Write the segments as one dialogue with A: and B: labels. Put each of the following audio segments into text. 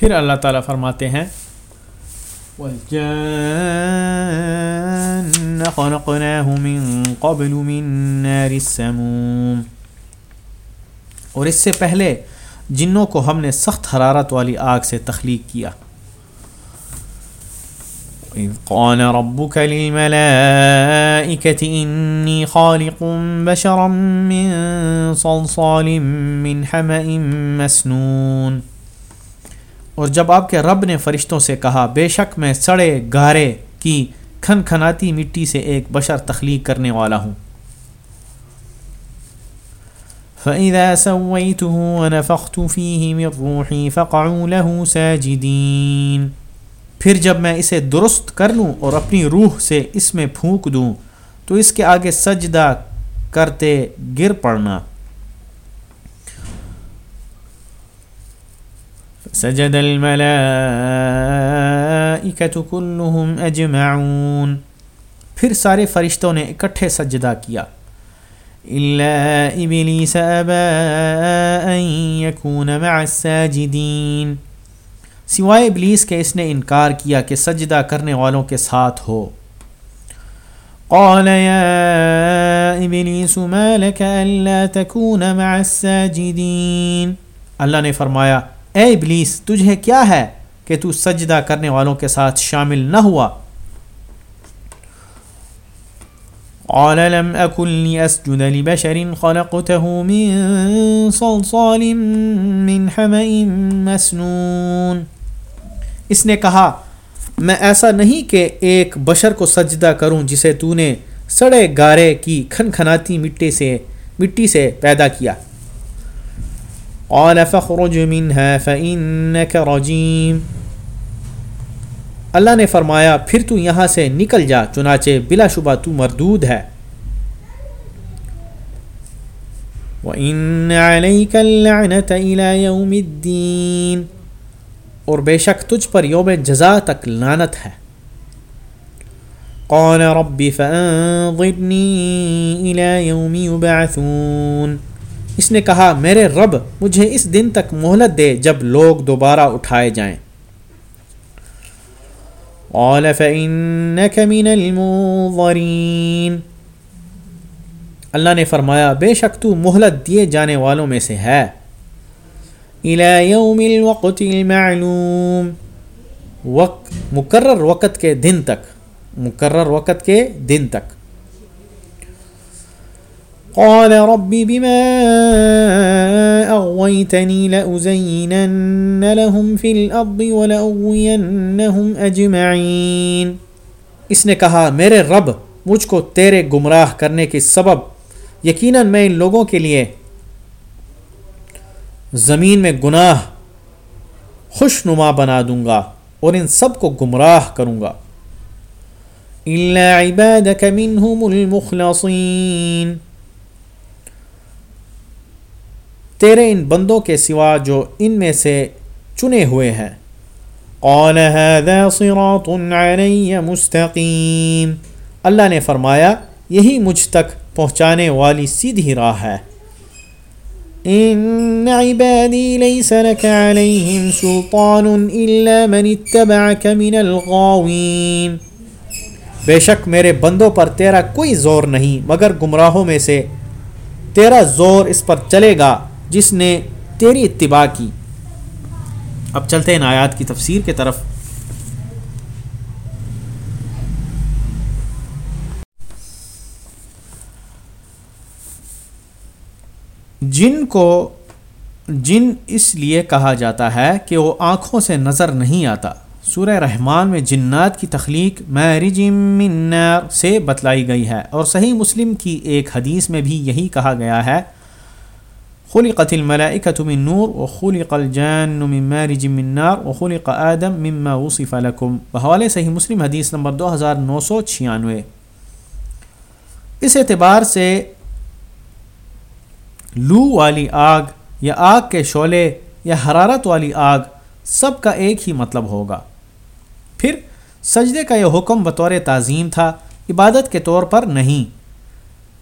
A: پھر اللہ تعالیٰ فرماتے ہیں اور اس سے پہلے جنوں کو ہم نے سخت حرارت والی آگ سے تخلیق کیا۔
B: إذ قال ربك للملائكة إني خالق بشرا من صلصال من حمأ مسنون۔
A: اور جب آپ کے رب نے فرشتوں سے کہا، بے شک میں سڑے گارے کی کھن کھناتی مٹی سے ایک بشر تخلیق کرنے والا ہوں۔
B: فَإِذَا سَوَّيْتُهُ وَنَفَخْتُ فِيهِ مِنْ رُوحِي فَقَعُوا لَهُ سَاجِدِينَ۔
A: پھر جب میں اسے درست کر لوں اور اپنی روح سے اس میں پھونک دوں، تو اس کے آگے سجدہ کرتے گر پڑنا۔
B: سجد الملائکة كلهم اجمعون۔
A: پھر سارے فرشتوں نے اکٹھے سجدہ کیا۔
B: الا ابلیس ابا ان يكون مع الساجدین
A: سوائے ابلیس کے اس نے انکار کیا کہ سجدہ کرنے والوں کے ساتھ ہو۔
B: قال يا ابلیس ما لك الا تكون مع الساجدین
A: اللہ نے فرمایا اے ابلیس، تجھے کیا ہے کہ تو سجدہ کرنے والوں کے ساتھ شامل نہ ہوا؟
B: قال، لم اكن لاسجد لبشر خلقته من صلصال من حمأ مسنون۔
A: اس نے کہا، میں ایسا نہیں کہ ایک بشر کو سجدہ کروں جسے تو نے سڑے گارے کی کھن کھناتی مٹی سے مٹی سے پیدا کیا۔
B: قال فخرج منها فإنك رجيم۔
A: اللہ نے فرمایا، پھر تو یہاں سے نکل جا، چنانچہ بلا شبہ تو مردود ہے۔
B: وَإِنَّ عَلَيْكَ اللَّعْنَةَ إِلَى يَوْمِ الدِّينِ۔
A: اور بے شک تجھ پر یوم جزا تک لانت ہے۔
B: قال رب فانظرنی الى يوم يبعثون۔
A: اس نے کہا، میرے رب، مجھے اس دن تک مہلت دے جب لوگ دوبارہ اٹھائے جائیں۔
B: قال، فإنك من المنظرین
A: اللہ نے فرمایا، بے شک تو مہلت دیے جانے والوں میں سے ہے۔
B: الى يوم الوقت المعلوم۔
A: وقت، مقرر وقت کے دن تک۔ مقرر وقت کے دن تک۔
B: قال رب بما اغويتني لأزينن لهم في الارض ولأغوينهم اجمعين
A: اس نے کہا، میرے رب، مجھ کو تیرے گمراہ کرنے کے سبب یقیناً میں ان لوگوں کے لیے زمین میں گناہ خوش نما بنا دوں گا اور ان سب کو گمراہ کروں گا۔
B: عبادك منهم المخلصين۔
A: تیرے ان بندوں کے سوا جو ان میں سے چنے ہوئے ہیں۔
B: قال هذا صراط علي مستقيم
A: اللہ نے فرمایا، یہی مجھ تک پہنچانے والی سیدھی راہ ہے۔
B: ان عبادی ليس لك عليهم سلطان الا من اتبعك من الغاوين
A: بے شک میرے بندوں پر تیرا کوئی زور نہیں، مگر گمراہوں میں سے تیرا زور اس پر چلے گا۔ جس نے تیری اتباع کی۔ اب چلتے ہیں آیات کی تفسیر کے طرف۔ جن کو جن اس لیے کہا جاتا ہے کہ وہ آنکھوں سے نظر نہیں آتا۔ سورہ رحمان میں جنات کی تخلیق من نار سے بتلائی گئی ہے اور صحیح مسلم کی ایک حدیث میں بھی یہی کہا گیا ہے۔ خلقت الملائکة من نور، وخلق الجان من مارج من نار، وخلق آدم مما وصف لكم. بحوالے صحیح مسلم حدیث نمبر دو ہزار نو سو چھیانوے۔ اس اعتبار سے لو والی آگ یا آگ کے شعلے یا حرارت والی آگ سب کا ایک ہی مطلب ہوگا۔ پھر سجدے کا یہ حکم بطور تعظیم تھا، عبادت کے طور پر نہیں۔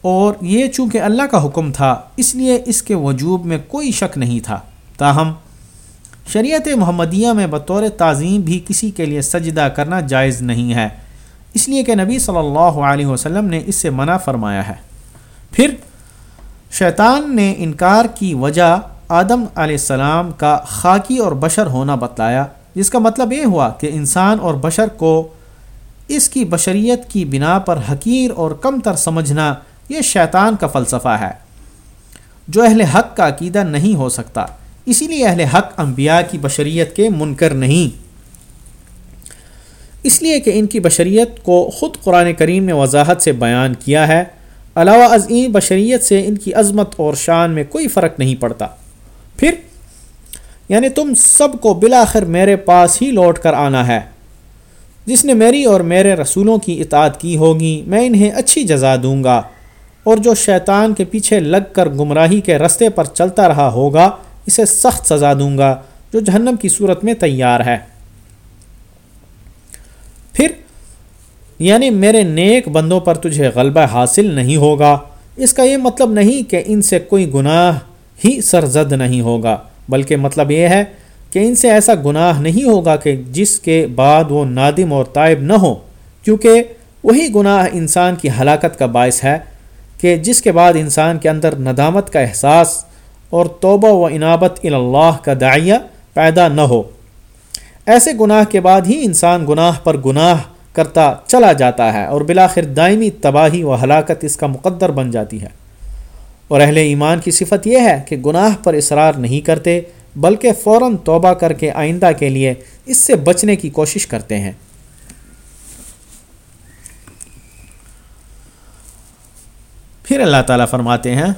A: اور یہ چونکہ اللہ کا حکم تھا، اس لیے اس کے وجوب میں کوئی شک نہیں تھا۔ تاہم، شریعت محمدیہ میں بطور تعظیم بھی کسی کے لیے سجدہ کرنا جائز نہیں ہے۔ اس لیے کہ نبی صلی اللہ علیہ وسلم نے اس سے منع فرمایا ہے۔ پھر، شیطان نے انکار کی وجہ آدم علیہ السلام کا خاکی اور بشر ہونا بتلایا، جس کا مطلب یہ ہوا کہ انسان اور بشر کو اس کی بشریت کی بنا پر حقیر اور کم تر سمجھنا یہ شیطان کا فلسفہ ہے، جو اہل حق کا عقیدہ نہیں ہو سکتا۔ اسی لیے اہل حق انبیاء کی بشریت کے منکر نہیں۔ اس لیے کہ ان کی بشریت کو خود قرآن کریم نے وضاحت سے بیان کیا ہے۔ علاوہ ازیں بشریت سے ان کی عظمت اور شان میں کوئی فرق نہیں پڑتا۔ پھر یعنی تم سب کو بلاخر میرے پاس ہی لوٹ کر آنا ہے۔ جس نے میری اور میرے رسولوں کی اطاعت کی ہوگی، میں انہیں اچھی جزا دوں گا۔ اور جو شیطان کے پیچھے لگ کر گمراہی کے رستے پر چلتا رہا ہوگا، اسے سخت سزا دوں گا، جو جہنم کی صورت میں تیار ہے۔ پھر یعنی میرے نیک بندوں پر تجھے غلبہ حاصل نہیں ہوگا۔ اس کا یہ مطلب نہیں کہ ان سے کوئی گناہ ہی سرزد نہیں ہوگا، بلکہ مطلب یہ ہے کہ ان سے ایسا گناہ نہیں ہوگا کہ جس کے بعد وہ نادم اور طائب نہ ہو کیونکہ وہی گناہ انسان کی ہلاکت کا باعث ہے۔ کہ جس کے بعد انسان کے اندر ندامت کا احساس اور توبہ و انابت اللہ کا دائیہ پیدا نہ ہو۔ ایسے گناہ کے بعد ہی انسان گناہ پر گناہ کرتا چلا جاتا ہے اور بلاخر دائمی تباہی و ہلاکت اس کا مقدر بن جاتی ہے۔ اور اہل ایمان کی صفت یہ ہے کہ گناہ پر اصرار نہیں کرتے، بلکہ فوراً توبہ کر کے آئندہ کے لیے اس سے بچنے کی کوشش کرتے ہیں۔ پھر اللہ تعالیٰ فرماتے ہیں،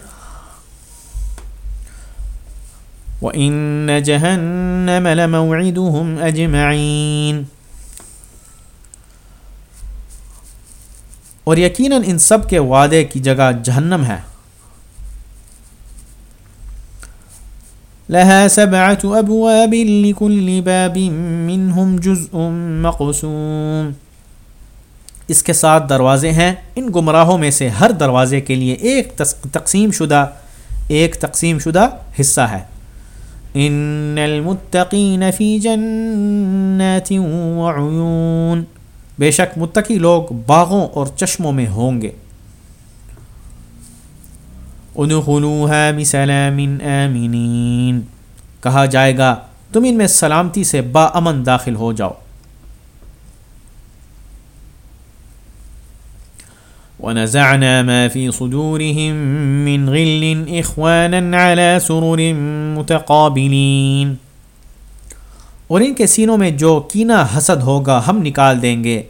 A: وَإِنَّ جَهَنَّمَ لَمَوْعِدُهُمْ أَجْمَعِينَ۔ اور یقیناً ان سب کے وعدے کی جگہ جہنم ہے۔ لها سبعة أبواب لكل باب منهم جزء مقسوم۔ اس کے ساتھ دروازے ہیں۔ ان گمراہوں میں سے ہر دروازے کے لیے ایک تقسیم شدہ، ایک تقسیم شدہ حصہ ہے۔ ان المتقین فی جنات وعیون بے شک متقی لوگ باغوں اور چشموں میں ہوں گے۔ ادخلوها بسلام آمنین۔ کہا جائے گا، تم ان میں سلامتی سے با امن داخل ہو جاؤ۔ ونزعنا ما في صدورهم من غل اخوانا على سرر متقابلين. اور ان کے سینوں میں جو کینہ حسد ہوگا ہم نکال دیں گے،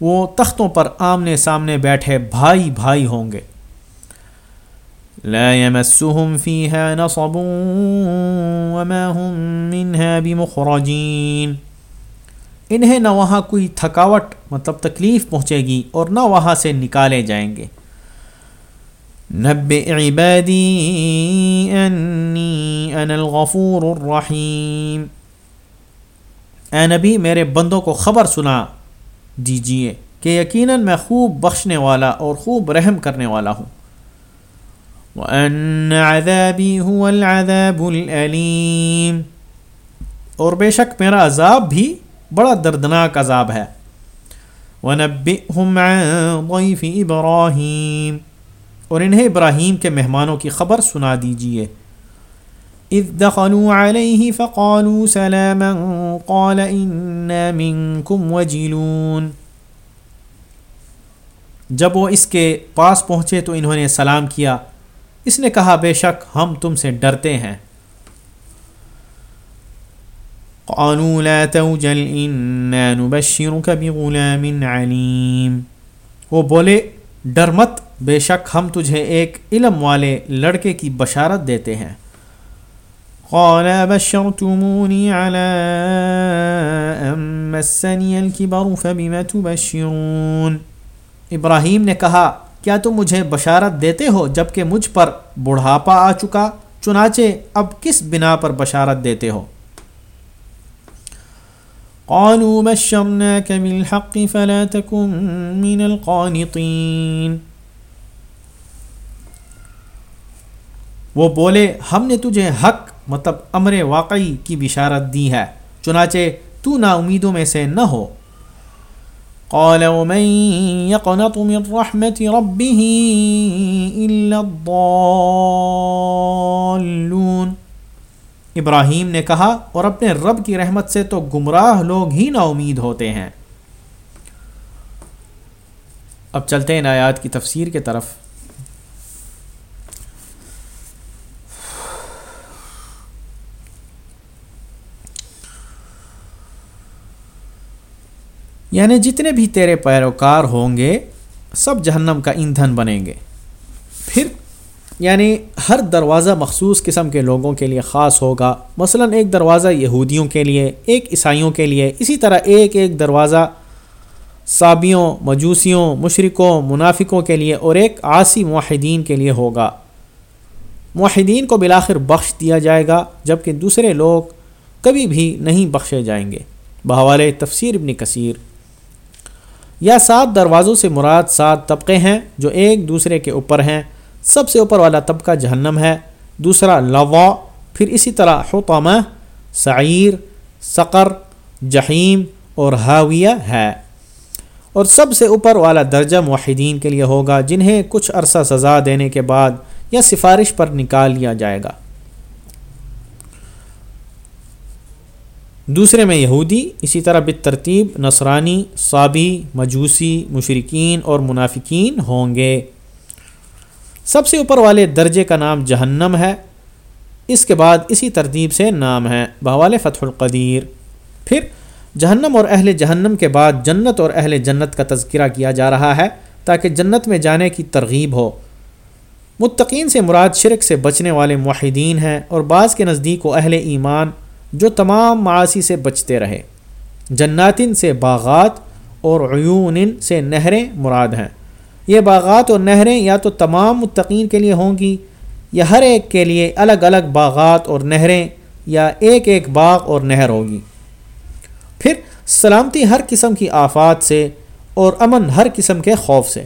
A: وہ تختوں پر آمنے سامنے بیٹھے بھائی بھائی ہوں گے۔ لا يمسهم فيها نصب وما هم منها بمخرجين۔ انہیں نہ وہاں کوئی تھکاوٹ مطلب تکلیف پہنچے گی اور نہ وہاں سے نکالے جائیں گے۔ نب عبادی انی انا الغفور الرحیم۔ اے نبی، میرے بندوں کو خبر سنا دیجیے کہ یقیناً میں خوب بخشنے والا اور خوب رحم کرنے والا ہوں۔ وَأَنَّ عَذَابِي هُوَ الْعَذَابُ الْأَلِيمُ۔ اور بے شک میرا عذاب بھی بڑا دردناک عذاب ہے۔ وَنَبِّئْهُمْ عَنْ ضَيْفِ إِبْرَاهِيمُ۔ اور انہیں ابراہیم کے مہمانوں کی خبر سنا دیجیے۔ اذ دخلوا عليه فقالوا سلاما۔ قال انا منكم وجلون۔ جب وہ اس کے پاس پہنچے تو انہوں نے سلام کیا۔ اس نے کہا، بے شک ہم تم سے ڈرتے ہیں۔ قالوا لا توجل انا نبشرك بغلام علیم وہ بولے، ڈر مت، بے شک ہم تجھے ایک علم والے لڑکے کی بشارت دیتے ہیں۔ قال بشرتموني على مسني الكبر فبما تبشرون؟ ابراہیم نے کہا، کیا تم مجھے بشارت دیتے ہو جبکہ مجھ پر بڑھاپا آ چکا؟ چنانچہ اب کس بنا پر بشارت دیتے ہو؟ قالوا بشرناك بالحق فلا تكن من القانطين. وہ بولے، ہم نے تجھے حق مطلب امر واقعی کی بشارت دی ہے، چنانچہ تو نا امیدوں میں سے نہ ہو۔
B: قال ومن يقنط من رحمة ربه إلا الضالون۔
A: ابراہیم نے کہا، اور اپنے رب کی رحمت سے تو گمراہ لوگ ہی نا امید ہوتے ہیں۔ اب چلتے ہیں آیات کی تفسیر کے طرف۔ یعنی جتنے بھی تیرے پیروکار ہوں گے، سب جہنم کا ایندھن بنیں گے۔ پھر یعنی ہر دروازہ مخصوص قسم کے لوگوں کے لیے خاص ہوگا۔ مثلا ایک دروازہ یہودیوں کے لیے، ایک عیسائیوں کے لیے۔ اسی طرح ایک ایک دروازہ صابیوں، مجوسیوں مشرقوں منافقوں کے لیے اور ایک عاصی معاہدین کے لیے ہوگا۔ معاہدین کو بلاخر بخش دیا جائے گا، جبکہ دوسرے لوگ کبھی بھی نہیں بخشے جائیں گے۔ بحوالے تفسیر ابن کثیر۔ یا سات دروازوں سے مراد سات طبقے ہیں جو ایک دوسرے کے اوپر ہیں۔ سب سے اوپر والا طبقہ جہنم ہے۔ دوسرا لوا پھر اسی طرح حطمہ، سعیر، سقر جہیم اور حاویہ ہے۔ اور سب سے اوپر والا درجہ معاہدین کے لیے ہوگا، جنہیں کچھ عرصہ سزا دینے کے بعد یا سفارش پر نکال لیا جائے گا۔ دوسرے میں یہودی، اسی طرح بالترتیب نصرانی، صابی، مجوسی مشرقین اور منافقین ہوں گے۔ سب سے اوپر والے درجے کا نام جہنم ہے۔ اس کے بعد اسی ترتیب سے نام ہے بحوال فتح القدیر۔ پھر جہنم اور اہل جہنم کے بعد جنت اور اہل جنت کا تذکرہ کیا جا رہا ہے تاکہ جنت میں جانے کی ترغیب ہو۔ متقین سے مراد شرک سے بچنے والے معاہدین ہیں اور بعض کے نزدیک و اہل ایمان جو تمام معاشی سے بچتے رہے۔ جناتن سے باغات اور عیون سے نہریں مراد ہیں۔ یہ باغات اور نہریں یا تو تمام متقین کے لیے ہوں گی یا ہر ایک کے لیے الگ الگ باغات اور نہریں یا ایک ایک باغ اور نہر ہوگی۔ پھر سلامتی ہر قسم کی آفات سے اور امن ہر قسم کے خوف سے۔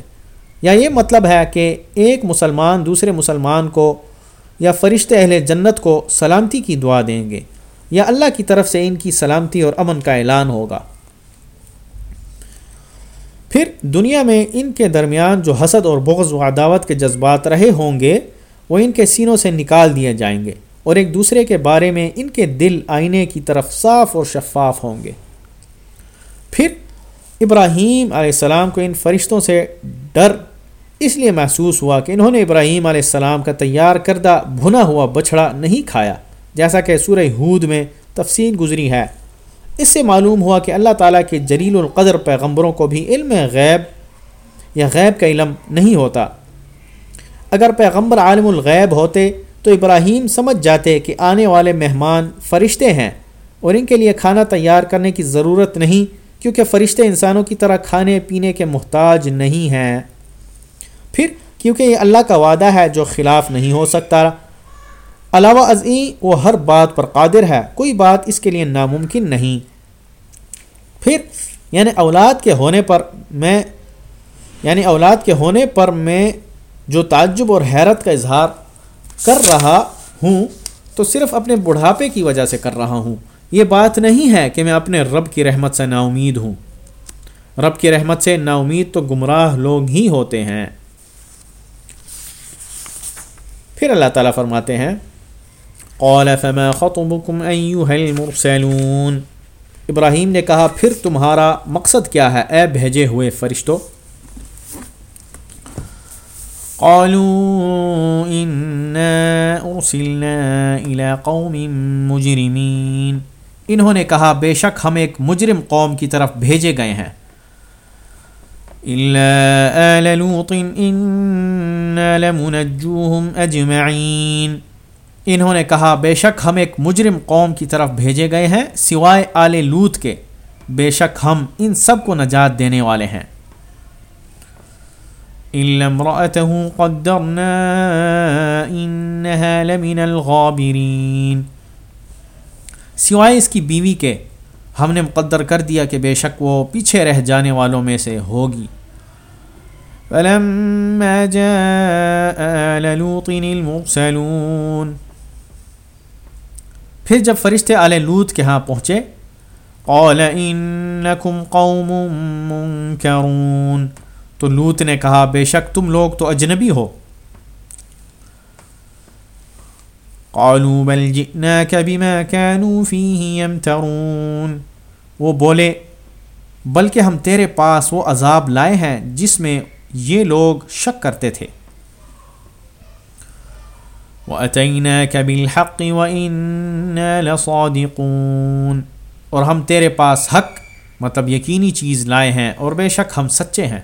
A: یا یہ مطلب ہے کہ ایک مسلمان دوسرے مسلمان کو یا فرشتے اہل جنت کو سلامتی کی دعا دیں گے یا اللہ کی طرف سے ان کی سلامتی اور امن کا اعلان ہوگا۔ پھر دنیا میں ان کے درمیان جو حسد اور بغض و عداوت کے جذبات رہے ہوں گے، وہ ان کے سینوں سے نکال دیے جائیں گے اور ایک دوسرے کے بارے میں ان کے دل آئینے کی طرف صاف اور شفاف ہوں گے۔ پھر ابراہیم علیہ السلام کو ان فرشتوں سے ڈر اس لیے محسوس ہوا کہ انہوں نے ابراہیم علیہ السلام کا تیار کردہ بھنا ہوا بچھڑا نہیں کھایا، جیسا کہ سورہ ہود میں تفصیل گزری ہے۔ اس سے معلوم ہوا کہ اللہ تعالیٰ کے جلیل القدر پیغمبروں کو بھی علم غیب یا غیب کا علم نہیں ہوتا۔ اگر پیغمبر عالم الغیب ہوتے تو ابراہیم سمجھ جاتے کہ آنے والے مہمان فرشتے ہیں اور ان کے لیے کھانا تیار کرنے کی ضرورت نہیں کیونکہ فرشتے انسانوں کی طرح کھانے پینے کے محتاج نہیں ہیں۔ پھر کیونکہ یہ اللہ کا وعدہ ہے جو خلاف نہیں ہو سکتا۔ علاوہ ازیں وہ ہر بات پر قادر ہے، کوئی بات اس کے لیے ناممکن نہیں۔ پھر یعنی اولاد کے ہونے پر میں یعنی اولاد کے ہونے پر میں جو تعجب اور حیرت کا اظہار کر رہا ہوں تو صرف اپنے بڑھاپے کی وجہ سے کر رہا ہوں۔ یہ بات نہیں ہے کہ میں اپنے رب کی رحمت سے نا امید ہوں۔ رب کی رحمت سے نا امید تو گمراہ لوگ ہی ہوتے ہیں۔ پھر اللہ تعالیٰ فرماتے ہیں، قال فما خطبكم ايها المرسلون ابراہیم نے کہا، پھر تمہارا مقصد کیا ہے؟ اے بھیجے ہوئے فرشتوں
B: قالوا ارسلنا الى قوم مجرمين۔
A: انہوں نے کہا، بے شک ہم ایک مجرم قوم کی طرف بھیجے گئے ہیں۔
B: الا آل لوط انا لمنجوهم اجمعين
A: انہوں نے کہا، بے شک ہم ایک مجرم قوم کی طرف بھیجے گئے ہیں، سوائے آل لوت کے۔ بے شک ہم ان سب کو نجات دینے والے ہیں۔ سوائے اس کی بیوی کے، ہم نے مقدر کر دیا کہ بے شک وہ پیچھے رہ جانے والوں میں سے ہوگی۔
B: فلما جاء آل لوط المرسلون۔
A: پھر جب فرشتے آل لوت کے ہاں پہنچے، قال انکم قوم منکرون، تو لوت نے کہا، بے شک تم لوگ تو اجنبی ہو۔ قالوا بل جئناك بما كانوا فيه يمترون وہ بولے، بلکہ ہم تیرے پاس وہ عذاب لائے ہیں جس میں یہ لوگ شک کرتے تھے۔ وَأَتَيْنَاكَ بِالْحَقِّ وَإِنَّا لَصَادِقُونَ۔ اور ہم تیرے پاس حق مطلب یقینی چیز لائے ہیں اور بے شک ہم سچے ہیں۔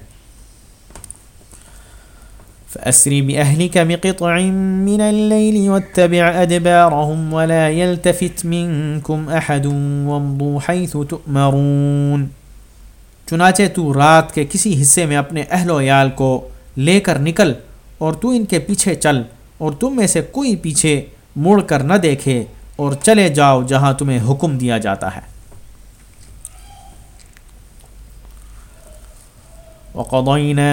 A: فأسر بأهلك بقطع من الليل واتبع أدبارهم ولا يلتفت منكم أحد وامضوا حيث تؤمرون۔ چنانچہ تو رات کے کسی حصے میں اپنے اہل و عیال کو لے کر نکل اور تو ان کے پیچھے چل۔ اور تم میں سے کوئی پیچھے مڑ کر نہ دیکھے اور چلے جاؤ جہاں تمہیں حکم دیا جاتا ہے۔ وقضينا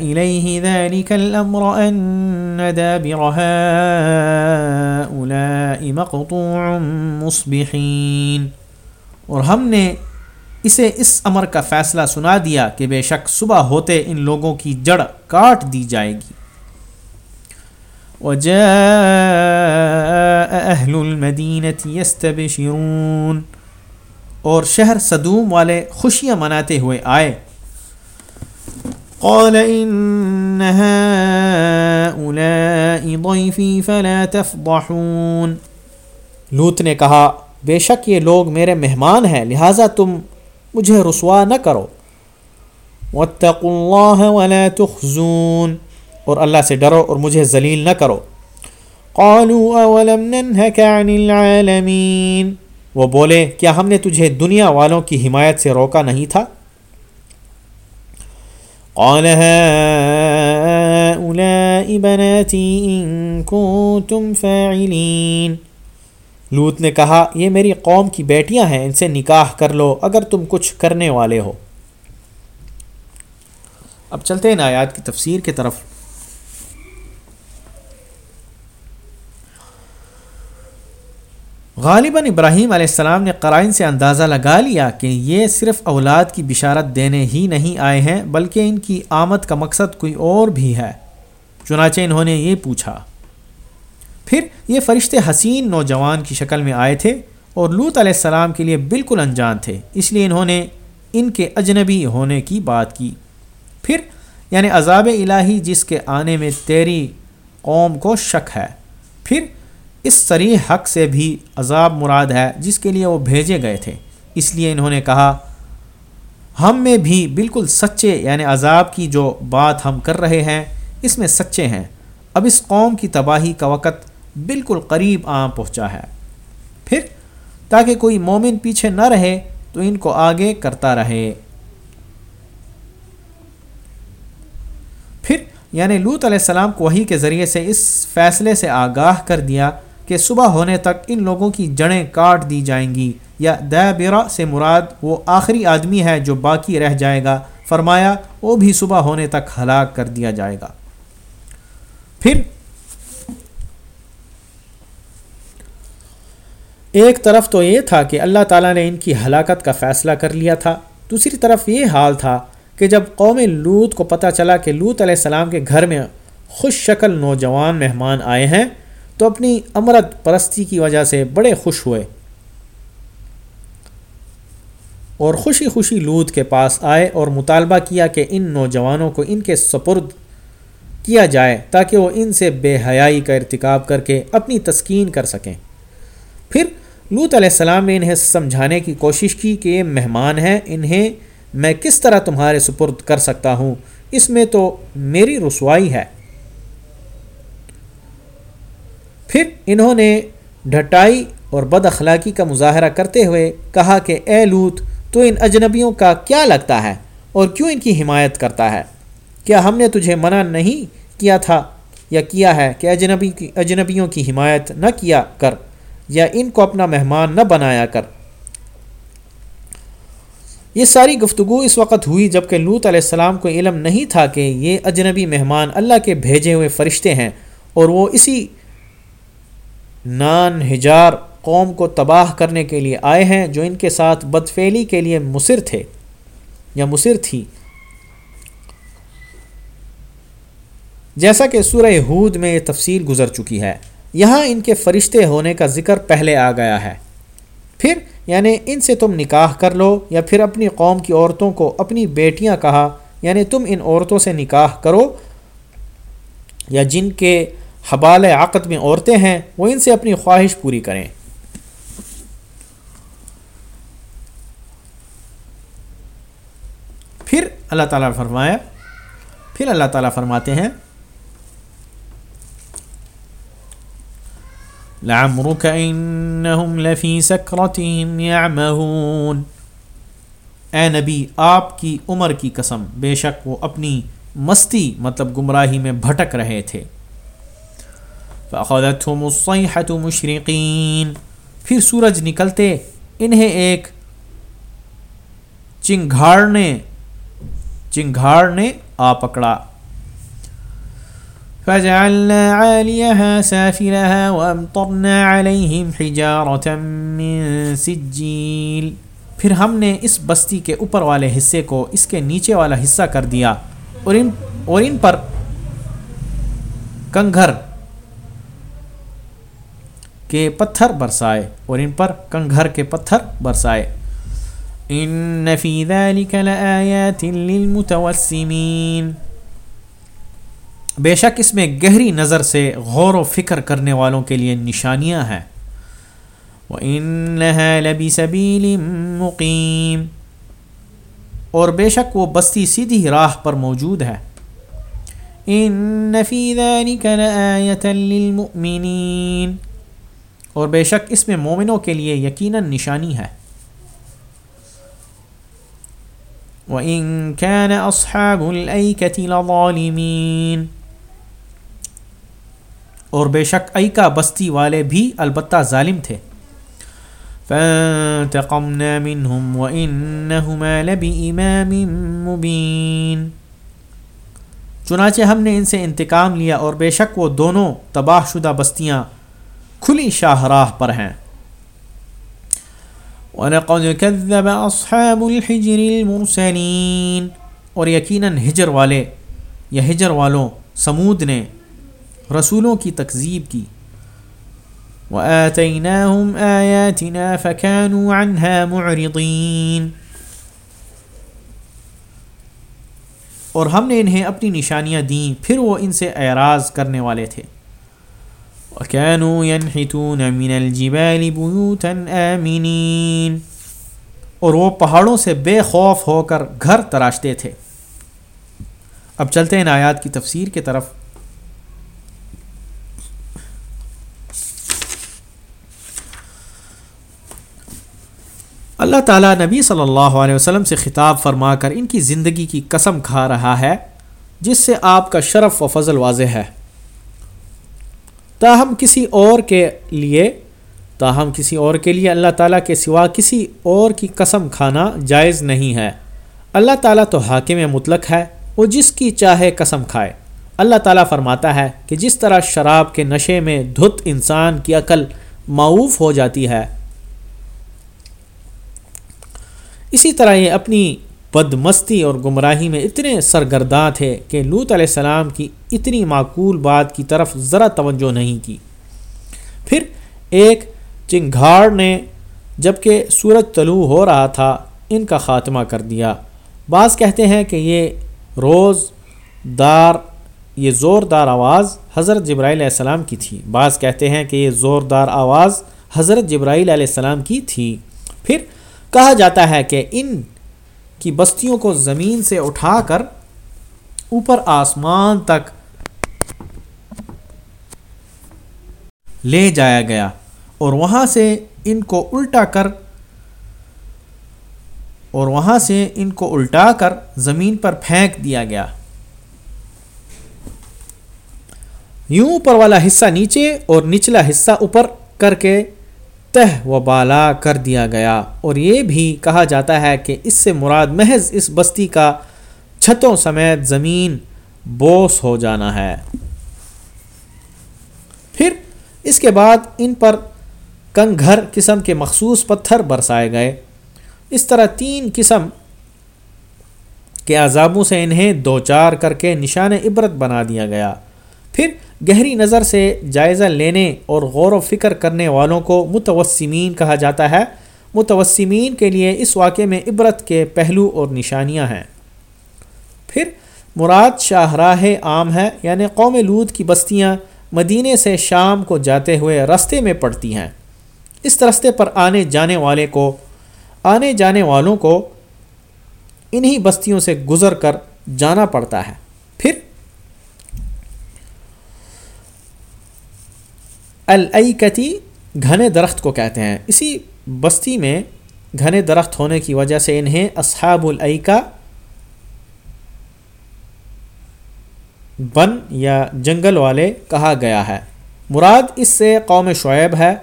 A: إليه ذلك الأمر أن دابر هؤلاء مقطوع مصبحين اور ہم نے اسے اس امر کا فیصلہ سنا دیا کہ بے شک صبح ہوتے ان لوگوں کی جڑ کاٹ دی جائے گی۔ وجاء اهل المدینة يستبشرون۔ اور شہر صدوم والے خوشیاں مناتے ہوئے آئے۔ قال ان هؤلاء ضيفي فلا تفضحون۔ لوت نے کہا، بے شک یہ لوگ میرے مہمان ہیں، لہٰذا تم مجھے رسوا نہ کرو۔ واتقوا الله ولا تخزون۔ اور اللہ سے ڈرو اور مجھے ذلیل نہ کرو۔ قالوا اولم ننهك عن العالمين۔ وہ بولے، کیا ہم نے تجھے دنیا والوں کی حمایت سے روکا نہیں تھا؟ قال هؤلاء بناتي إن كنتم فاعلين۔ لوت نے کہا، یہ میری قوم کی بیٹیاں ہیں، ان سے نکاح کر لو اگر تم کچھ کرنے والے ہو۔ اب چلتے ہیں آیات کی تفسیر کی طرف۔ غالباً ابراہیم علیہ السلام نے قرائن سے اندازہ لگا لیا کہ یہ صرف اولاد کی بشارت دینے ہی نہیں آئے ہیں، بلکہ ان کی آمد کا مقصد کوئی اور بھی ہے۔ چنانچہ انہوں نے یہ پوچھا۔ پھر یہ فرشتے حسین نوجوان کی شکل میں آئے تھے اور لوت علیہ السلام کے لیے بالکل انجان تھے، اس لیے انہوں نے ان کے اجنبی ہونے کی بات کی۔ پھر یعنی عذاب الہی جس کے آنے میں تیری قوم کو شک ہے۔ پھر اس سریح حق سے بھی عذاب مراد ہے جس کے لیے وہ بھیجے گئے تھے۔ اس لیے انہوں نے کہا، ہم میں بھی بالکل سچے یعنی عذاب کی جو بات ہم کر رہے ہیں، اس میں سچے ہیں۔ اب اس قوم کی تباہی کا وقت بالکل قریب آ پہنچا ہے۔ پھر تاکہ کوئی مومن پیچھے نہ رہے تو ان کو آگے کرتا رہے۔ پھر یعنی لوت علیہ السلام کو وہی کے ذریعے سے اس فیصلے سے آگاہ کر دیا کہ صبح ہونے تک ان لوگوں کی جڑیں کاٹ دی جائیں گی۔ یا دبرا سے مراد وہ آخری آدمی ہے جو باقی رہ جائے گا۔ فرمایا، وہ بھی صبح ہونے تک ہلاک کر دیا جائے گا۔ پھر ایک طرف تو یہ تھا کہ اللہ تعالیٰ نے ان کی ہلاکت کا فیصلہ کر لیا تھا۔ دوسری طرف یہ حال تھا کہ جب قوم لوت کو پتہ چلا کہ لوت علیہ السلام کے گھر میں خوش شکل نوجوان مہمان آئے ہیں تو اپنی امرت پرستی کی وجہ سے بڑے خوش ہوئے۔ اور خوشی خوشی لوت کے پاس آئے اور مطالبہ کیا کہ ان نوجوانوں کو ان کے سپرد کیا جائے تاکہ وہ ان سے بے حیائی کا ارتکاب کر کے اپنی تسکین کر سکیں۔ پھر لوت علیہ السلام نے انہیں سمجھانے کی کوشش کی کہ یہ مہمان ہیں، انہیں میں کس طرح تمہارے سپرد کر سکتا ہوں؟ اس میں تو میری رسوائی ہے۔ پھر انہوں نے ڈھٹائی اور بد اخلاقی کا مظاہرہ کرتے ہوئے کہا کہ اے لوت، تو ان اجنبیوں کا کیا لگتا ہے اور کیوں ان کی حمایت کرتا ہے؟ کیا ہم نے تجھے منع نہیں کیا تھا یا کیا ہے کہ اجنبی کی اجنبیوں کی حمایت نہ کیا کر یا ان کو اپنا مہمان نہ بنایا کر؟ یہ ساری گفتگو اس وقت ہوئی جبکہ لوت علیہ السلام کو علم نہیں تھا کہ یہ اجنبی مہمان اللہ کے بھیجے ہوئے فرشتے ہیں اور وہ اسی نان ہجار قوم کو تباہ کرنے کے لیے آئے ہیں جو ان کے ساتھ بدفیلی کے لیے مصر تھے، یا مصر تھی۔ جیسا کہ سورہ ہود میں یہ تفصیل گزر چکی ہے، یہاں ان کے فرشتے ہونے کا ذکر پہلے آ گیا ہے۔ پھر یعنی ان سے تم نکاح کر لو یا پھر اپنی قوم کی عورتوں کو اپنی بیٹیاں کہا یعنی تم ان عورتوں سے نکاح کرو یا جن کے حبال عقد میں عورتیں ہیں، وہ ان سے اپنی خواہش پوری کریں۔ پھر اللہ تعالیٰ فرمایا، پھر اللہ تعالیٰ فرماتے ہیں لعمرك انهم لفي سكرتهم يعمهون اے نبی، آپ کی عمر کی قسم، بے شک وہ اپنی مستی مطلب گمراہی میں بھٹک رہے تھے۔ فاخذتهم الصيحه مشرقين۔ پھر سورج نکلتے، انہیں ایک چنگھاڑنے چنگھاڑنے آ پکڑا۔ فجعلنا عاليها سافلها وامطرنا عليهم حجارة من سجيل۔ پھر ہم نے اس بستی کے اوپر والے حصے کو اس کے نیچے والا حصہ کر دیا۔ اور ان اور ان پر کنگھر کے پتھر برسائے اور ان پر کنگھر کے پتھر برسائے۔ ان فی ذلك لآیات للمتوسمین بے شک اس میں گہری نظر سے غور و فکر کرنے والوں کے لیے نشانیاں ہیں۔ وَإِنَّهَا لَبِسَبِيلٍ مُقِيم۔ اور بے شک وہ بستی سیدھی راہ پر موجود ہے۔ ان فی ذلك لآیتا للمؤمنین اور بے شک اس میں مومنوں کے لیے یقیناً نشانی ہے۔ وَإِن كَانَ أَصْحَابُ الْأَيْكَةِ لَظَالِمِينَ۔ اور بے شک ایکا بستی والے بھی البتہ ظالم تھے۔ فانتقمنا منهم وإنهما لبإمام مبين۔ چنانچہ ہم نے ان سے انتقام لیا اور بے شک وہ دونوں تباہ شدہ بستیاں کھلی شاہراہ پر ہیں۔ وَلَقَدْ كَذَّبَ أَصْحَابُ الْحِجْرِ الْمُرْسَلِينَ۔ اور یقیناً ہجر والے یا ہجر والوں سمود نے رسولوں کی تکذیب کی۔ وَآتَيْنَاهُمْ آيَاتِنَا فَكَانُوا عَنْهَا مُعْرِضِينَ۔ اور ہم نے انہیں اپنی نشانیاں دیں، پھر وہ ان سے اعراض کرنے والے تھے۔ وَكَانُوا يَنْحِتُونَ مِنَ الْجِبَالِ بُيُوتًا آمِنِينَ۔ اور وہ پہاڑوں سے بے خوف ہو کر گھر تراشتے تھے۔ اب چلتے ہیں آیات کی تفسیر کی طرف۔ اللہ تعالیٰ نبی صلی اللہ علیہ وسلم سے خطاب فرما کر ان کی زندگی کی قسم کھا رہا ہے، جس سے آپ کا شرف و فضل واضح ہے۔ تاہم کسی اور کے لیے، تاہم کسی اور کے لیے اللہ تعالیٰ کے سوا کسی اور کی قسم کھانا جائز نہیں ہے۔ اللہ تعالیٰ تو حاکم مطلق ہے، وہ جس کی چاہے قسم کھائے۔ اللہ تعالیٰ فرماتا ہے کہ جس طرح شراب کے نشے میں دھت انسان کی عقل معوف ہو جاتی ہے، اسی طرح یہ اپنی بد مستی اور گمراہی میں اتنے سرگرداں تھے کہ لوت علیہ السلام کی اتنی معقول بات کی طرف ذرا توجہ نہیں کی۔ پھر ایک چنگھاڑ نے جبکہ سورج طلوع ہو رہا تھا، ان کا خاتمہ کر دیا۔ بعض کہتے ہیں کہ یہ روز دار، یہ زوردار آواز حضرت جبرائیل علیہ السلام کی تھی۔ بعض کہتے ہیں کہ یہ زوردار آواز حضرت جبرائیل علیہ السلام کی تھی۔ پھر کہا جاتا ہے کہ ان کی بستیوں کو زمین سے اٹھا کر اوپر آسمان تک لے جایا گیا اور وہاں سے ان کو الٹا کر اور وہاں سے ان کو الٹا کر زمین پر پھینک دیا گیا۔ یوں اوپر والا حصہ نیچے اور نچلا حصہ اوپر کر کے تہ و بالا کر دیا گیا۔ اور یہ بھی کہا جاتا ہے کہ اس سے مراد محض اس بستی کا چھتوں سمیت زمین بوس ہو جانا ہے۔ پھر اس کے بعد ان پر کنگھر قسم کے مخصوص پتھر برسائے گئے۔ اس طرح تین قسم کے عذابوں سے انہیں دو چار کر کے نشان عبرت بنا دیا گیا۔ پھر گہری نظر سے جائزہ لینے اور غور و فکر کرنے والوں کو متوسمین کہا جاتا ہے۔ متوسمین کے لیے اس واقعے میں عبرت کے پہلو اور نشانیاں ہیں۔ پھر مراد شاہراہ عام ہے یعنی قوم لود کی بستیاں مدینے سے شام کو جاتے ہوئے رستے میں پڑتی ہیں۔ اس رستے پر آنے جانے والے کو، آنے جانے والوں کو انہی بستیوں سے گزر کر جانا پڑتا ہے۔ پھر العکتی گھنے درخت کو کہتے ہیں۔ اسی بستی میں گھنے درخت ہونے کی وجہ سے انہیں اصحاب العکا بن یا جنگل والے کہا گیا ہے۔ مراد اس سے قوم شعیب ہے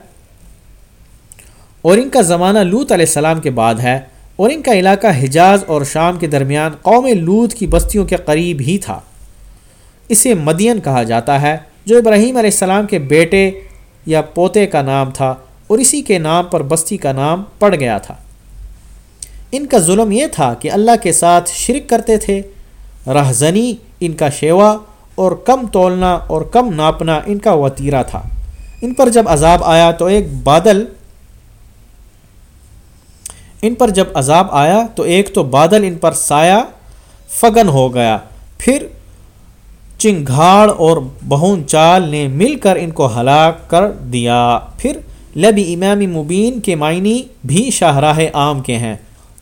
A: اور ان کا زمانہ لوت علیہ السلام کے بعد ہے اور ان کا علاقہ حجاز اور شام کے درمیان قوم لوت کی بستیوں کے قریب ہی تھا۔ اسے مدین کہا جاتا ہے، جو ابراہیم علیہ السلام کے بیٹے یا پوتے کا نام تھا اور اسی کے نام پر بستی کا نام پڑ گیا تھا۔ ان کا ظلم یہ تھا کہ اللہ کے ساتھ شرک کرتے تھے، رہزنی ان کا شیوا اور کم تولنا اور کم ناپنا ان کا وطیرہ تھا۔ ان پر جب عذاب آیا تو ایک بادل، ان پر جب عذاب آیا تو ایک تو بادل ان پر سایہ، فگن ہو گیا۔ پھر چنگھاڑ اور بہون چال نے مل کر ان کو ہلاک کر دیا۔ پھر لب امام مبین کے معنی بھی شاہراہ عام کے ہیں،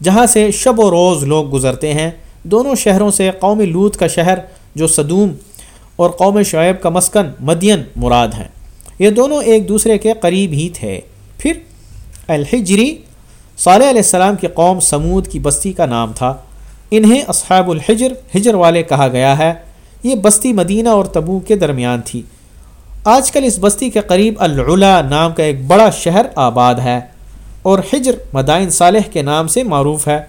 A: جہاں سے شب و روز لوگ گزرتے ہیں۔ دونوں شہروں سے قوم لوت کا شہر، جو صدوم اور قوم شعیب کا مسکن مدین مراد ہیں۔ یہ دونوں ایک دوسرے کے قریب ہی تھے۔ پھر الحجری، صالح علیہ السلام کی قوم سمود کی بستی کا نام تھا۔ انہیں اصحاب الحجر، ہجر والے کہا گیا ہے۔ یہ بستی مدینہ اور تبو کے درمیان تھی۔ آج کل اس بستی کے قریب العلا نام کا ایک بڑا شہر آباد ہے اور ہجر مدائن صالح کے نام سے معروف ہے۔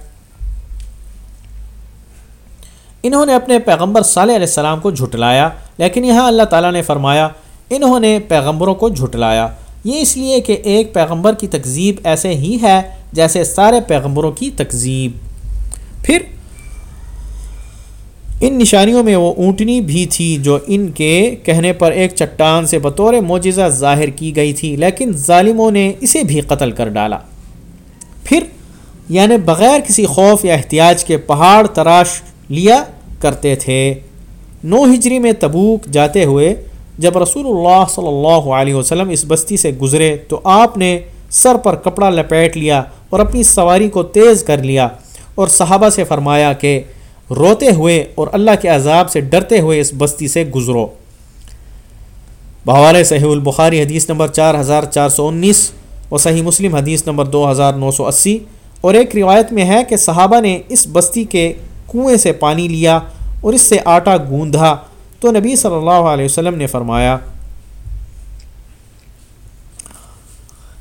A: انہوں نے اپنے پیغمبر صالح علیہ السلام کو جھٹلایا، لیکن یہاں اللہ تعالیٰ نے فرمایا، انہوں نے پیغمبروں کو جھٹلایا۔ یہ اس لیے کہ ایک پیغمبر کی تکذیب ایسے ہی ہے جیسے سارے پیغمبروں کی تکذیب۔ پھر ان نشانیوں میں وہ اونٹنی بھی تھی جو ان کے کہنے پر ایک چٹان سے بطور معجزہ ظاہر کی گئی تھی، لیکن ظالموں نے اسے بھی قتل کر ڈالا۔ پھر یعنی بغیر کسی خوف یا احتیاج کے پہاڑ تراش لیا کرتے تھے۔ نو ہجری میں تبوک جاتے ہوئے جب رسول اللہ صلی اللہ علیہ وسلم اس بستی سے گزرے تو آپ نے سر پر کپڑا لپیٹ لیا اور اپنی سواری کو تیز کر لیا اور صحابہ سے فرمایا کہ روتے ہوئے اور اللہ کے عذاب سے ڈرتے ہوئے اس بستی سے گزرو۔ بحوالِ صحیح البخاری حدیث نمبر چار ہزار چار سو انیس اور صحیح مسلم حدیث نمبر دو ہزار نو سو اسی اور ایک روایت میں ہے کہ صحابہ نے اس بستی کے کنویں سے پانی لیا اور اس سے آٹا گوندھا تو نبی صلی اللہ علیہ وسلم نے فرمایا،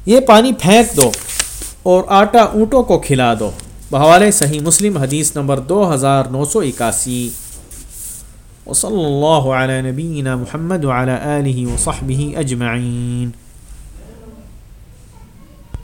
A: یہ پانی پھینک دو اور آٹا اونٹوں کو کھلا دو۔ بحوالِ صحیح مسلم حدیث نمبر دو ہزار نو سو اکاسی۔ وصلی اللہ علیہ نبینا محمد وعلی آلہ وصحبہ اجمعین۔